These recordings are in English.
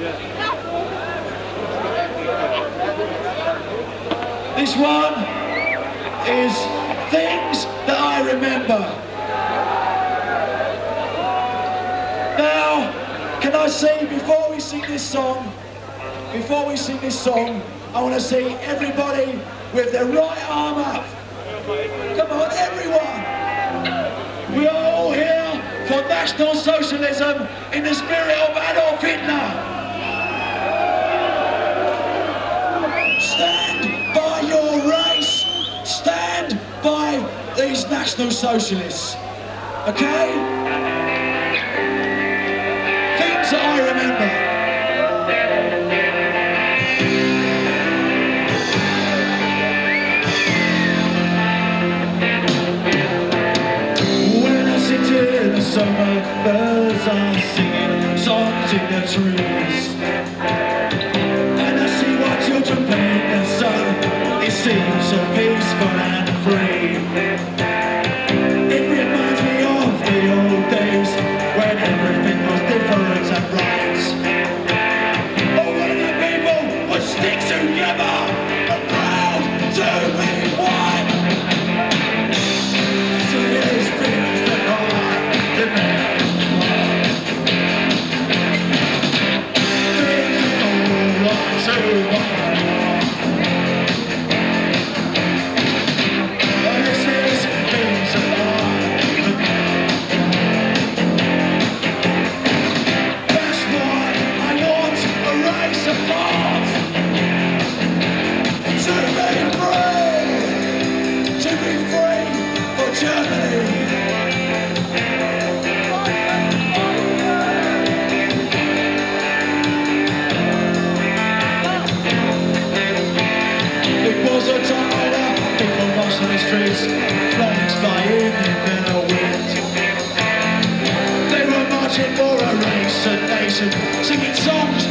This one is Things That I Remember. Now, can I say, before we sing this song, before we sing this song, I want to see everybody with their right arm up. Come on, everyone. We're all here for National Socialism in the spirit of Adolf Hitler. National Socialists. Okay? Things that I remember. When I sit in the summer, birds are singing songs in the trees. together. singing songs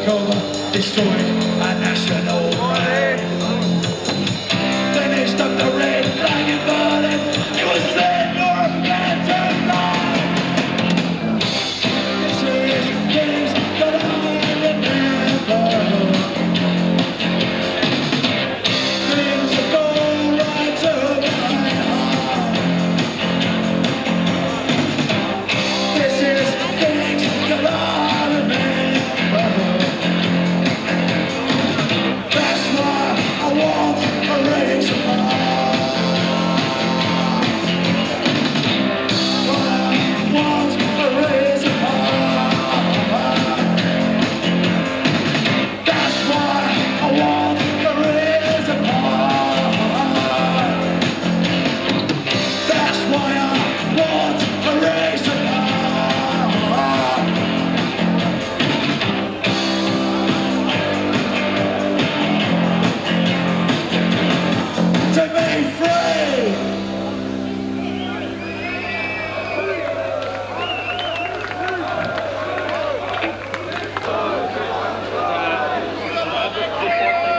takeover, destroyed.